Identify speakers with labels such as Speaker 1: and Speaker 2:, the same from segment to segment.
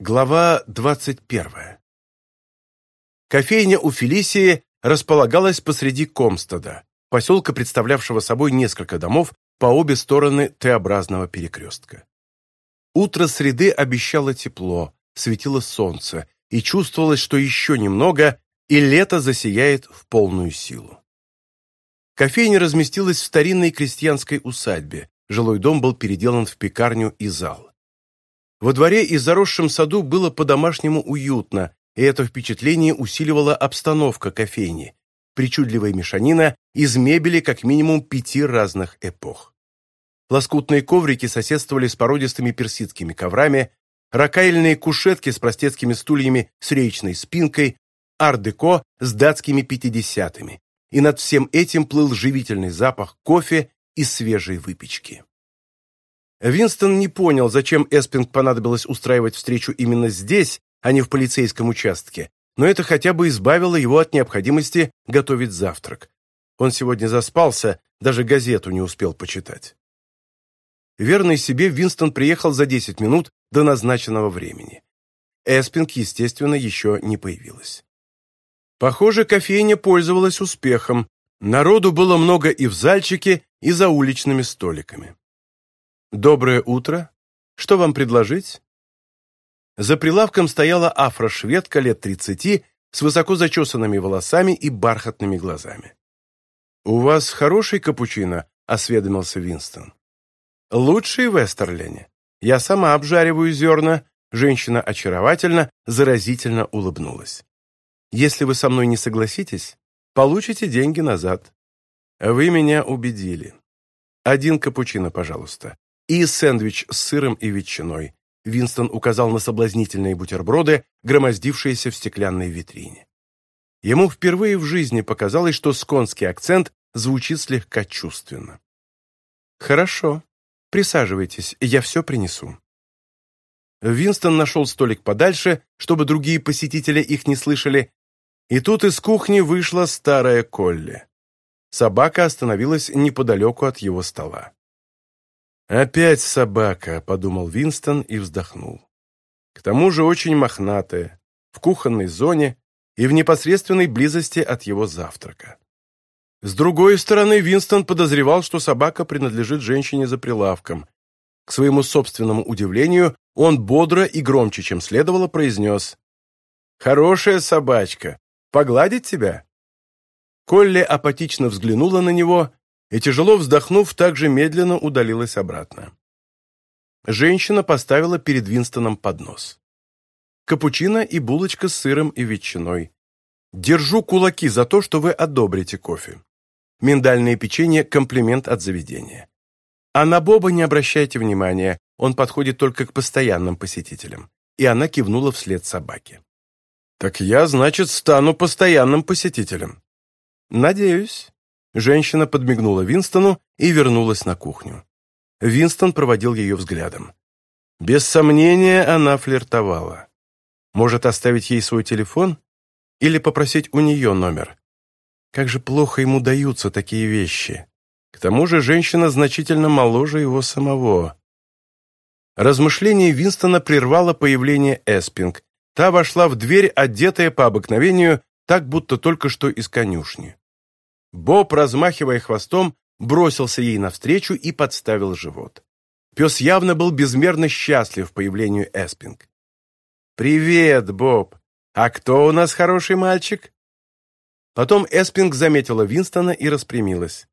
Speaker 1: Глава двадцать первая. Кофейня у Фелисии располагалась посреди Комстада, поселка, представлявшего собой несколько домов по обе стороны Т-образного перекрестка. Утро среды обещало тепло, светило солнце, и чувствовалось, что еще немного, и лето засияет в полную силу. Кофейня разместилась в старинной крестьянской усадьбе, жилой дом был переделан в пекарню и зал. Во дворе и заросшем саду было по-домашнему уютно, и это впечатление усиливала обстановка кофейни, причудливая мешанина из мебели как минимум пяти разных эпох. Лоскутные коврики соседствовали с породистыми персидскими коврами, ракаильные кушетки с простецкими стульями с речной спинкой, ар-деко с датскими пятидесятыми. И над всем этим плыл живительный запах кофе и свежей выпечки. Винстон не понял, зачем Эспинг понадобилось устраивать встречу именно здесь, а не в полицейском участке, но это хотя бы избавило его от необходимости готовить завтрак. Он сегодня заспался, даже газету не успел почитать. Верный себе, Винстон приехал за 10 минут до назначенного времени. Эспинг, естественно, еще не появилась. Похоже, кофейня пользовалась успехом. Народу было много и в зальчике, и за уличными столиками. Доброе утро. Что вам предложить? За прилавком стояла афрошведка лет тридцати с высоко зачесанными волосами и бархатными глазами. «У вас хороший капучино», — осведомился Винстон. «Лучший в Эстерлене. Я сама обжариваю зерна». Женщина очаровательно, заразительно улыбнулась. «Если вы со мной не согласитесь, получите деньги назад». «Вы меня убедили. Один капучино, пожалуйста. и сэндвич с сыром и ветчиной. Винстон указал на соблазнительные бутерброды, громоздившиеся в стеклянной витрине. Ему впервые в жизни показалось, что сконский акцент звучит слегка чувственно. «Хорошо. Присаживайтесь, я все принесу». Винстон нашел столик подальше, чтобы другие посетители их не слышали, и тут из кухни вышла старая Колли. Собака остановилась неподалеку от его стола. «Опять собака», — подумал Винстон и вздохнул. К тому же очень мохнатая, в кухонной зоне и в непосредственной близости от его завтрака. С другой стороны, Винстон подозревал, что собака принадлежит женщине за прилавком. К своему собственному удивлению, он бодро и громче, чем следовало, произнес «Хорошая собачка! Погладить тебя?» Колли апатично взглянула на него и тяжело вздохнув, также медленно удалилась обратно. Женщина поставила перед Винстоном поднос. Капучино и булочка с сыром и ветчиной. Держу кулаки за то, что вы одобрите кофе. Миндальное печенье – комплимент от заведения. А на Боба не обращайте внимания, он подходит только к постоянным посетителям. И она кивнула вслед собаке. «Так я, значит, стану постоянным посетителем». «Надеюсь». Женщина подмигнула Винстону и вернулась на кухню. Винстон проводил ее взглядом. Без сомнения, она флиртовала. Может, оставить ей свой телефон? Или попросить у нее номер? Как же плохо ему даются такие вещи. К тому же женщина значительно моложе его самого. Размышление Винстона прервало появление Эспинг. Та вошла в дверь, одетая по обыкновению, так будто только что из конюшни. Боб, размахивая хвостом, бросился ей навстречу и подставил живот. Пес явно был безмерно счастлив появлению Эспинг. «Привет, Боб! А кто у нас хороший мальчик?» Потом Эспинг заметила Винстона и распрямилась.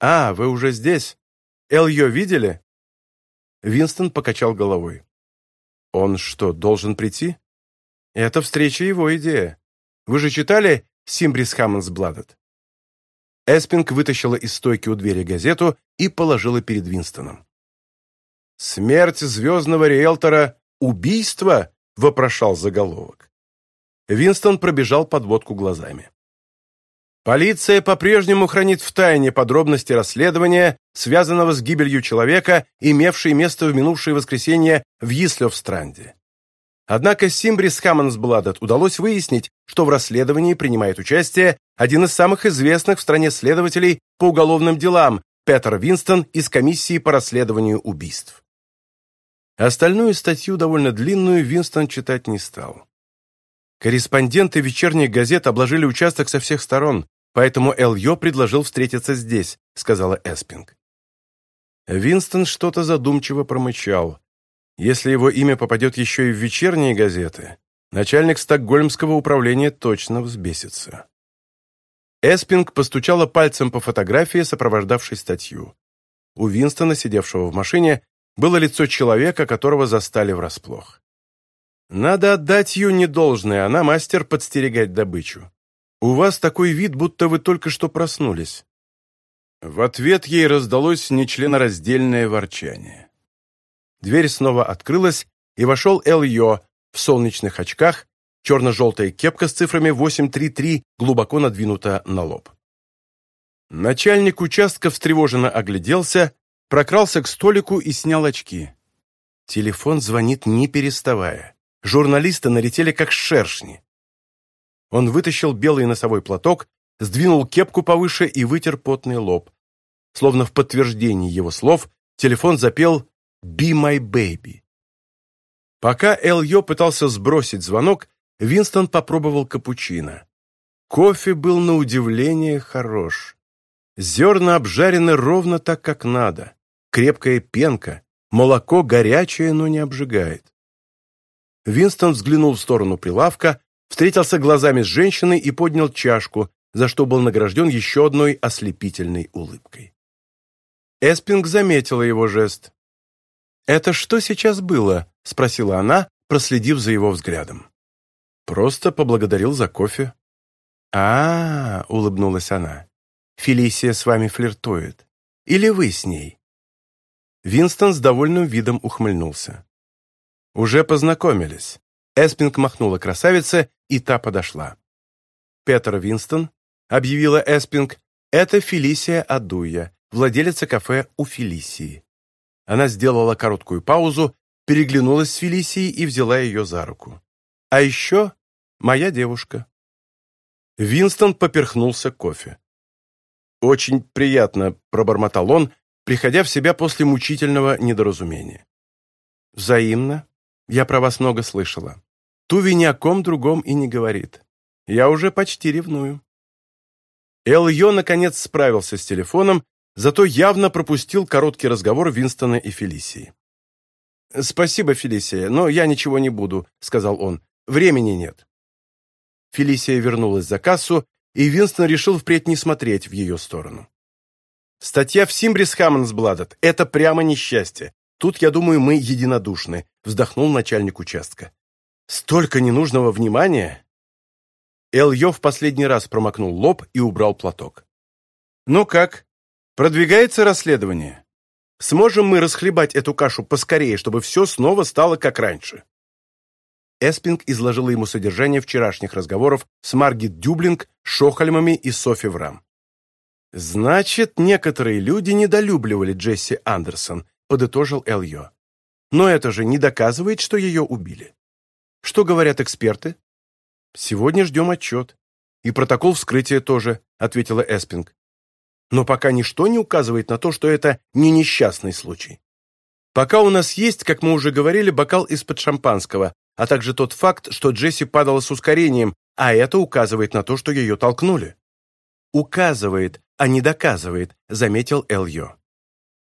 Speaker 1: «А, вы уже здесь? Эльё видели?» Винстон покачал головой. «Он что, должен прийти?» «Это встреча его идея. Вы же читали «Симбрис Хаммонс Бладет»?» Эспинг вытащила из стойки у двери газету и положила перед Винстоном. «Смерть звездного риэлтора – убийство?» – вопрошал заголовок. Винстон пробежал подводку глазами. Полиция по-прежнему хранит в тайне подробности расследования, связанного с гибелью человека, имевшей место в минувшее воскресенье в Ислёвстранде. Однако Симбрис Хаммонс Бладет удалось выяснить, что в расследовании принимает участие один из самых известных в стране следователей по уголовным делам, Петер Винстон из комиссии по расследованию убийств. Остальную статью, довольно длинную, Винстон читать не стал. Корреспонденты вечерних газет обложили участок со всех сторон, поэтому Эльё предложил встретиться здесь, сказала Эспинг. Винстон что-то задумчиво промычал. Если его имя попадет еще и в вечерние газеты, начальник стокгольмского управления точно взбесится. Эспинг постучала пальцем по фотографии, сопровождавшей статью. У Винстона, сидевшего в машине, было лицо человека, которого застали врасплох. Надо отдать ее недолжное, она а мастер подстерегать добычу. У вас такой вид, будто вы только что проснулись. В ответ ей раздалось нечленораздельное ворчание. Дверь снова открылась, и вошел Эл Йо в солнечных очках, черно-желтая кепка с цифрами 833 глубоко надвинута на лоб. Начальник участка встревоженно огляделся, прокрался к столику и снял очки. Телефон звонит не переставая. Журналисты налетели как шершни. Он вытащил белый носовой платок, сдвинул кепку повыше и вытер потный лоб. Словно в подтверждении его слов, телефон запел «Be my baby». Пока Эл Йо пытался сбросить звонок, Винстон попробовал капучино. Кофе был на удивление хорош. Зерна обжарены ровно так, как надо. Крепкая пенка, молоко горячее, но не обжигает. Винстон взглянул в сторону прилавка, встретился глазами с женщиной и поднял чашку, за что был награжден еще одной ослепительной улыбкой. Эспинг заметила его жест. «Это что сейчас было?» – спросила она, проследив за его взглядом. Просто поблагодарил за кофе. а, -а, -а улыбнулась она. «Фелисия с вами флиртует. Или вы с ней?» Винстон с довольным видом ухмыльнулся. «Уже познакомились». Эспинг махнула красавице, и та подошла. «Петер Винстон», — объявила Эспинг, — «это Фелисия Адуя, владелица кафе у Фелисии. Она сделала короткую паузу, переглянулась с Фелисией и взяла ее за руку. «А еще моя девушка». Винстон поперхнулся кофе. «Очень приятно», — пробормотал он, приходя в себя после мучительного недоразумения. «Взаимно. Я про вас много слышала. Туви ни о ком другом и не говорит. Я уже почти ревную». Эл Йо, наконец, справился с телефоном Зато явно пропустил короткий разговор Винстона и Фелисии. «Спасибо, Фелисия, но я ничего не буду», — сказал он. «Времени нет». Фелисия вернулась за кассу, и Винстон решил впредь не смотреть в ее сторону. «Статья в Симбрис Хаммонсбладет. Это прямо несчастье. Тут, я думаю, мы единодушны», — вздохнул начальник участка. «Столько ненужного внимания!» Эл Йо в последний раз промокнул лоб и убрал платок. «Ну как, Продвигается расследование. Сможем мы расхлебать эту кашу поскорее, чтобы все снова стало как раньше?» Эспинг изложила ему содержание вчерашних разговоров с Маргит Дюблинг, Шохальмами и Софи Врам. «Значит, некоторые люди недолюбливали Джесси Андерсон», — подытожил Эльё. «Но это же не доказывает, что ее убили. Что говорят эксперты?» «Сегодня ждем отчет. И протокол вскрытия тоже», — ответила Эспинг но пока ничто не указывает на то, что это не несчастный случай. Пока у нас есть, как мы уже говорили, бокал из-под шампанского, а также тот факт, что Джесси падала с ускорением, а это указывает на то, что ее толкнули. «Указывает, а не доказывает», — заметил Эльё.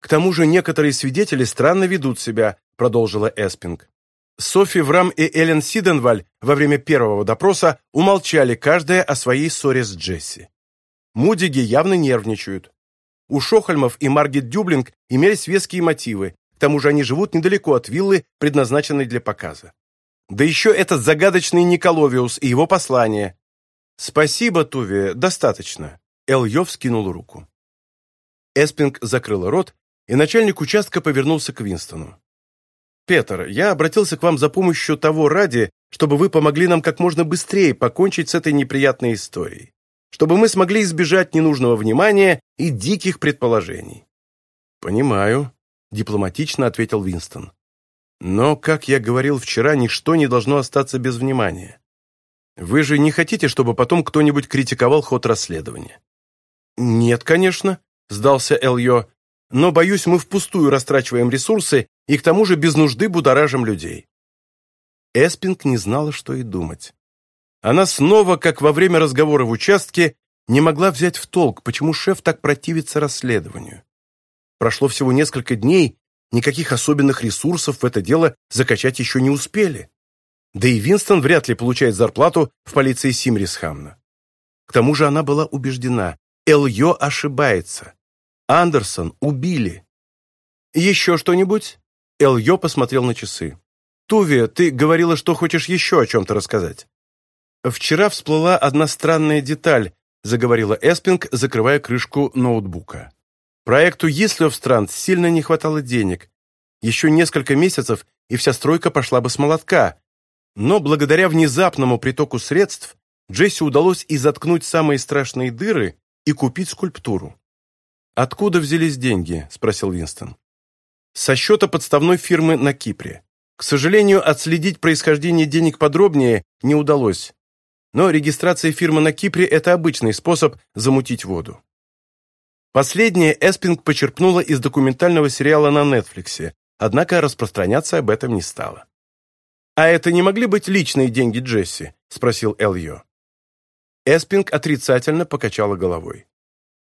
Speaker 1: «К тому же некоторые свидетели странно ведут себя», — продолжила Эспинг. Софи Врам и Эллен Сиденваль во время первого допроса умолчали каждая о своей ссоре с Джесси. Мудиги явно нервничают. У Шохальмов и Маргет Дюблинг имелись веские мотивы, к тому же они живут недалеко от виллы, предназначенной для показа. Да еще этот загадочный Николовиус и его послание. «Спасибо, Туве, достаточно», — Эльев скинул руку. Эспинг закрыл рот, и начальник участка повернулся к Винстону. «Петер, я обратился к вам за помощью того ради, чтобы вы помогли нам как можно быстрее покончить с этой неприятной историей чтобы мы смогли избежать ненужного внимания и диких предположений. «Понимаю», — дипломатично ответил Винстон. «Но, как я говорил вчера, ничто не должно остаться без внимания. Вы же не хотите, чтобы потом кто-нибудь критиковал ход расследования?» «Нет, конечно», — сдался Эльё, «но, боюсь, мы впустую растрачиваем ресурсы и к тому же без нужды будоражим людей». Эспинг не знала, что и думать. Она снова, как во время разговора в участке, не могла взять в толк, почему шеф так противится расследованию. Прошло всего несколько дней, никаких особенных ресурсов в это дело закачать еще не успели. Да и Винстон вряд ли получает зарплату в полиции Симрисхамна. К тому же она была убеждена, Эльё ошибается. Андерсон убили. «Еще что-нибудь?» Эльё посмотрел на часы. «Туви, ты говорила, что хочешь еще о чем-то рассказать». «Вчера всплыла одна странная деталь», — заговорила Эспинг, закрывая крышку ноутбука. «Проекту Ислёвстрант сильно не хватало денег. Еще несколько месяцев, и вся стройка пошла бы с молотка. Но благодаря внезапному притоку средств Джесси удалось и заткнуть самые страшные дыры и купить скульптуру. «Откуда взялись деньги?» – спросил Винстон. «Со счета подставной фирмы на Кипре. К сожалению, отследить происхождение денег подробнее не удалось но регистрация фирмы на Кипре – это обычный способ замутить воду. Последнее Эспинг почерпнула из документального сериала на Нетфликсе, однако распространяться об этом не стала. «А это не могли быть личные деньги Джесси?» – спросил Эльё. Эспинг отрицательно покачала головой.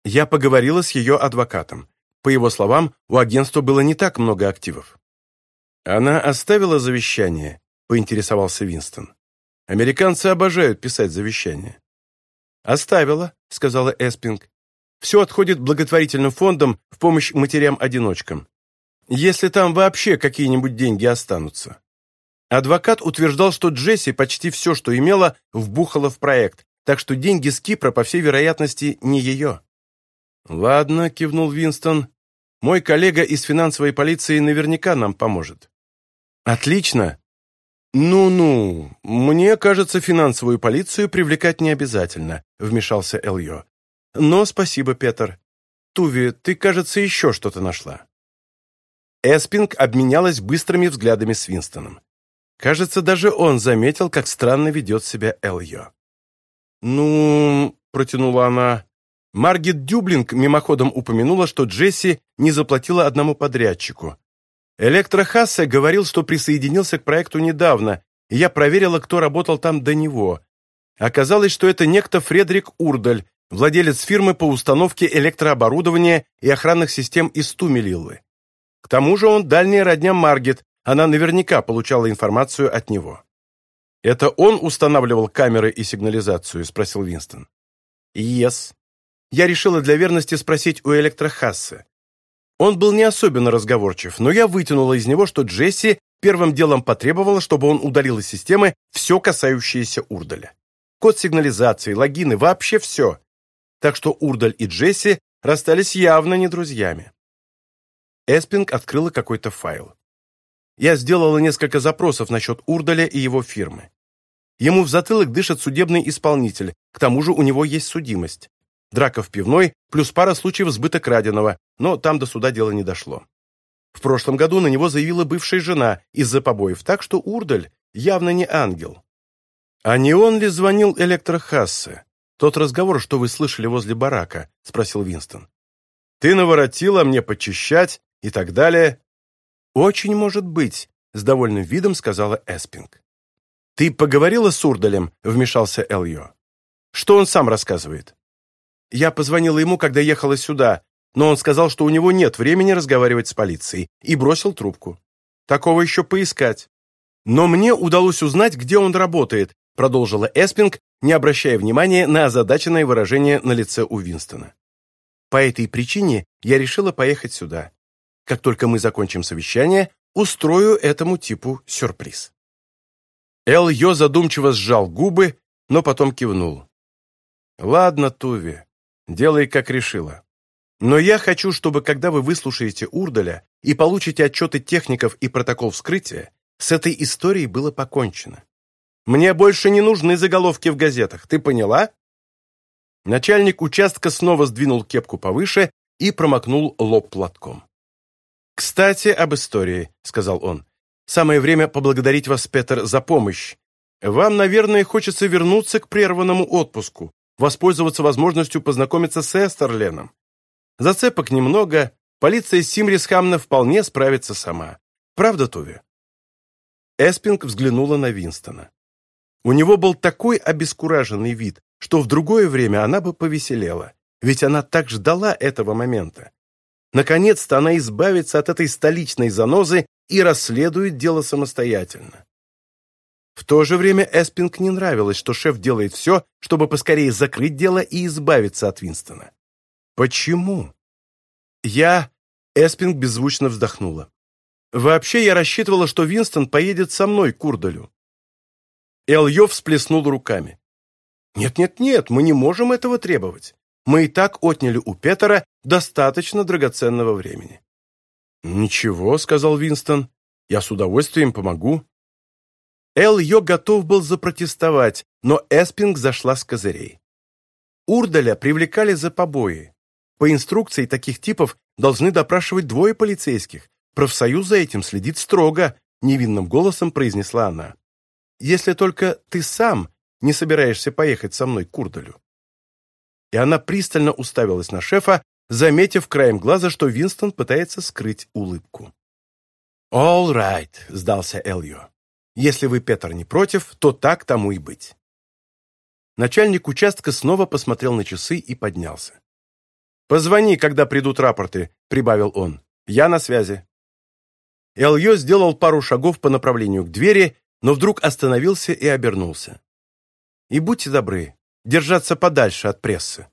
Speaker 1: «Я поговорила с ее адвокатом. По его словам, у агентства было не так много активов». «Она оставила завещание?» – поинтересовался Винстон. Американцы обожают писать завещания. «Оставила», — сказала Эспинг. «Все отходит благотворительным фондам в помощь матерям-одиночкам. Если там вообще какие-нибудь деньги останутся». Адвокат утверждал, что Джесси почти все, что имела, вбухала в проект, так что деньги с Кипра, по всей вероятности, не ее. «Ладно», — кивнул Винстон. «Мой коллега из финансовой полиции наверняка нам поможет». «Отлично!» «Ну, ну, мне кажется, финансовую полицию привлекать не обязательно», — вмешался Эльё. «Но спасибо, Петр. Туви, ты, кажется, еще что-то нашла». Эспинг обменялась быстрыми взглядами с Винстоном. Кажется, даже он заметил, как странно ведет себя Эльё. «Ну...» — протянула она. Маргет Дюблинг мимоходом упомянула, что Джесси не заплатила одному подрядчику, Электрохассе говорил, что присоединился к проекту недавно, и я проверила, кто работал там до него. Оказалось, что это некто Фредерик Урдаль, владелец фирмы по установке электрооборудования и охранных систем из Тумелилы. К тому же он дальняя родня Маргет, она наверняка получала информацию от него. «Это он устанавливал камеры и сигнализацию?» – спросил Винстон. «Ес». Yes. Я решила для верности спросить у электрохассы. Он был не особенно разговорчив, но я вытянула из него, что Джесси первым делом потребовала, чтобы он удалил из системы все, касающееся Урдаля. Код сигнализации, логины, вообще все. Так что Урдаль и Джесси расстались явно не друзьями. Эспинг открыла какой-то файл. Я сделала несколько запросов насчет Урдаля и его фирмы. Ему в затылок дышит судебный исполнитель, к тому же у него есть судимость. Драка в пивной, плюс пара случаев сбыта краденого, но там до суда дело не дошло. В прошлом году на него заявила бывшая жена из-за побоев, так что Урдаль явно не ангел. А не он ли звонил электрохассе? «Тот разговор, что вы слышали возле барака?» — спросил Винстон. «Ты наворотила мне почищать и так далее». «Очень может быть», — с довольным видом сказала Эспинг. «Ты поговорила с Урдалем?» — вмешался Эльё. «Что он сам рассказывает?» Я позвонила ему, когда ехала сюда, но он сказал, что у него нет времени разговаривать с полицией, и бросил трубку. Такого еще поискать. Но мне удалось узнать, где он работает, продолжила Эспинг, не обращая внимания на озадаченное выражение на лице у Винстона. По этой причине я решила поехать сюда. Как только мы закончим совещание, устрою этому типу сюрприз. Эл Йо задумчиво сжал губы, но потом кивнул. «Ладно, Туви, Делай, как решила. Но я хочу, чтобы когда вы выслушаете Урдаля и получите отчеты техников и протокол вскрытия, с этой историей было покончено. Мне больше не нужны заголовки в газетах, ты поняла? Начальник участка снова сдвинул кепку повыше и промокнул лоб платком. «Кстати, об истории», — сказал он. «Самое время поблагодарить вас, Петр, за помощь. Вам, наверное, хочется вернуться к прерванному отпуску воспользоваться возможностью познакомиться с Эстерлином. Зацепок немного, полиция Симрисхамна вполне справится сама. Правда, Туви?» Эспинг взглянула на Винстона. У него был такой обескураженный вид, что в другое время она бы повеселела, ведь она так ждала этого момента. Наконец-то она избавится от этой столичной занозы и расследует дело самостоятельно. В то же время Эспинг не нравилось, что шеф делает все, чтобы поскорее закрыть дело и избавиться от Винстона. Почему? Я... Эспинг беззвучно вздохнула. Вообще я рассчитывала, что Винстон поедет со мной к Урдалю. Эльё всплеснул руками. «Нет-нет-нет, мы не можем этого требовать. Мы и так отняли у Петера достаточно драгоценного времени». «Ничего», — сказал Винстон, — «я с удовольствием помогу». Эл ее готов был запротестовать, но Эспинг зашла с козырей. Урдаля привлекали за побои. По инструкции таких типов должны допрашивать двое полицейских. Профсоюз за этим следит строго, невинным голосом произнесла она. Если только ты сам не собираешься поехать со мной к Урдалю. И она пристально уставилась на шефа, заметив краем глаза, что Винстон пытается скрыть улыбку. «All right», — сдался Эльо если вы, Петр, не против, то так тому и быть». Начальник участка снова посмотрел на часы и поднялся. «Позвони, когда придут рапорты», — прибавил он. «Я на связи». Эльё сделал пару шагов по направлению к двери, но вдруг остановился и обернулся. «И будьте добры, держаться подальше от прессы».